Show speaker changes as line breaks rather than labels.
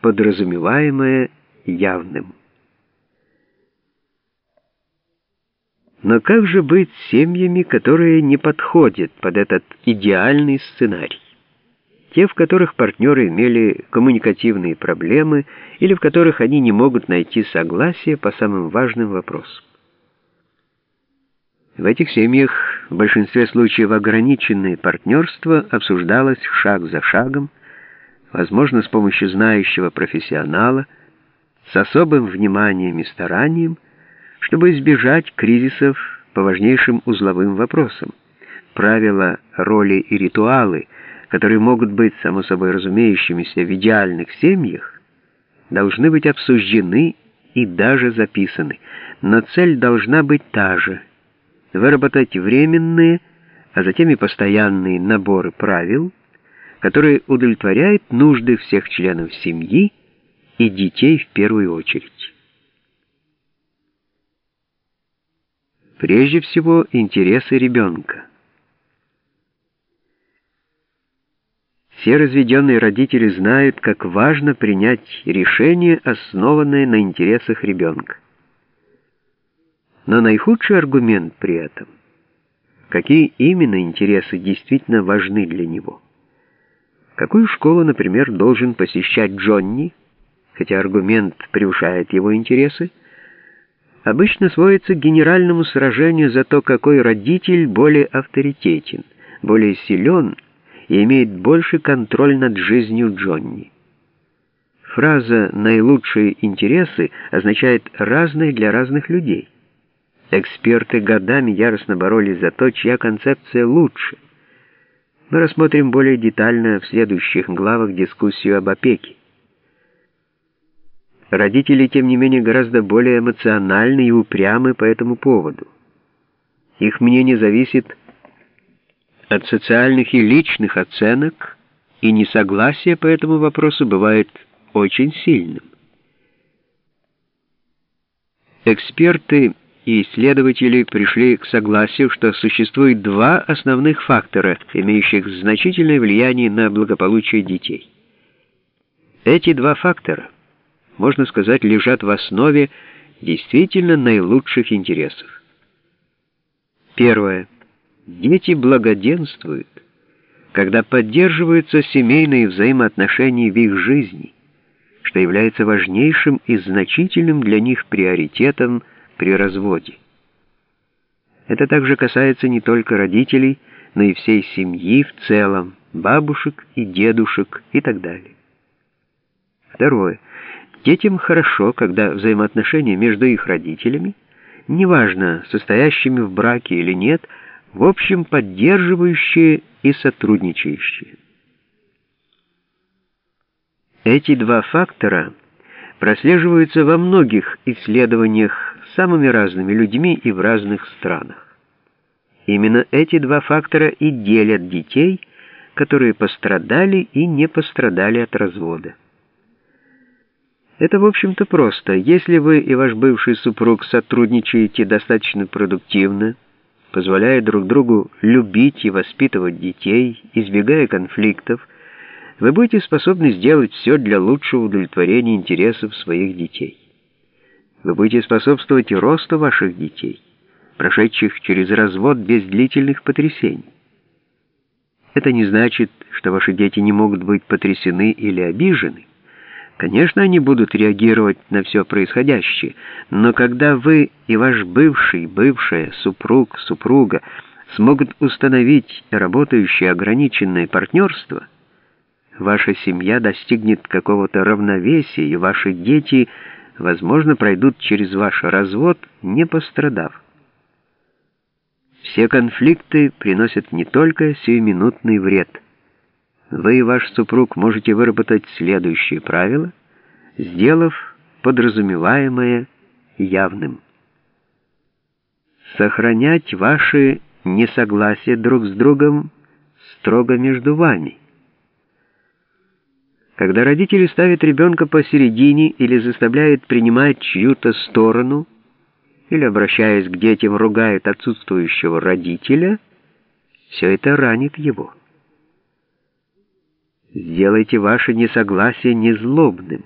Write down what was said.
подразумеваемое явным. Но как же быть семьями, которые не подходят под этот идеальный сценарий? Те, в которых партнеры имели коммуникативные проблемы или в которых они не могут найти согласие по самым важным вопросам. В этих семьях в большинстве случаев ограниченное партнерство обсуждалось шаг за шагом, возможно, с помощью знающего профессионала, с особым вниманием и старанием, чтобы избежать кризисов по важнейшим узловым вопросам. Правила, роли и ритуалы, которые могут быть, само собой разумеющимися, в идеальных семьях, должны быть обсуждены и даже записаны, но цель должна быть та же — выработать временные, а затем и постоянные наборы правил, которые удовлетворяют нужды всех членов семьи и детей в первую очередь. Прежде всего, интересы ребенка. Все разведенные родители знают, как важно принять решение, основанное на интересах ребенка. Но наихудший аргумент при этом – какие именно интересы действительно важны для него. Какую школу, например, должен посещать Джонни, хотя аргумент превышает его интересы, обычно сводится к генеральному сражению за то, какой родитель более авторитетен, более силен и имеет больше контроль над жизнью Джонни. Фраза «наилучшие интересы» означает «разные для разных людей». Эксперты годами яростно боролись за то, чья концепция лучше. Мы рассмотрим более детально в следующих главах дискуссию об опеке. Родители, тем не менее, гораздо более эмоциональны и упрямы по этому поводу. Их мнение зависит от социальных и личных оценок, и несогласие по этому вопросу бывает очень сильным. Эксперты и исследователи пришли к согласию, что существует два основных фактора, имеющих значительное влияние на благополучие детей. Эти два фактора – можно сказать, лежат в основе действительно наилучших интересов. Первое. Дети благоденствуют, когда поддерживаются семейные взаимоотношения в их жизни, что является важнейшим и значительным для них приоритетом при разводе. Это также касается не только родителей, но и всей семьи в целом, бабушек и дедушек и так далее. Второе. Детям хорошо, когда взаимоотношения между их родителями, неважно, состоящими в браке или нет, в общем, поддерживающие и сотрудничающие. Эти два фактора прослеживаются во многих исследованиях самыми разными людьми и в разных странах. Именно эти два фактора и делят детей, которые пострадали и не пострадали от развода. Это, в общем-то, просто. Если вы и ваш бывший супруг сотрудничаете достаточно продуктивно, позволяя друг другу любить и воспитывать детей, избегая конфликтов, вы будете способны сделать все для лучшего удовлетворения интересов своих детей. Вы будете способствовать росту ваших детей, прошедших через развод без длительных потрясений. Это не значит, что ваши дети не могут быть потрясены или обижены. Конечно, они будут реагировать на все происходящее, но когда вы и ваш бывший, бывшая, супруг, супруга смогут установить работающее ограниченное партнерство, ваша семья достигнет какого-то равновесия, и ваши дети, возможно, пройдут через ваш развод, не пострадав. Все конфликты приносят не только сиюминутный вред – вы и ваш супруг можете выработать следующие правила, сделав подразумеваемое явным. Сохранять ваши несогласия друг с другом строго между вами. Когда родители ставят ребенка посередине или заставляют принимать чью-то сторону, или, обращаясь к детям, ругают отсутствующего родителя, все это ранит его. Сделайте ваше несогласие незлобным.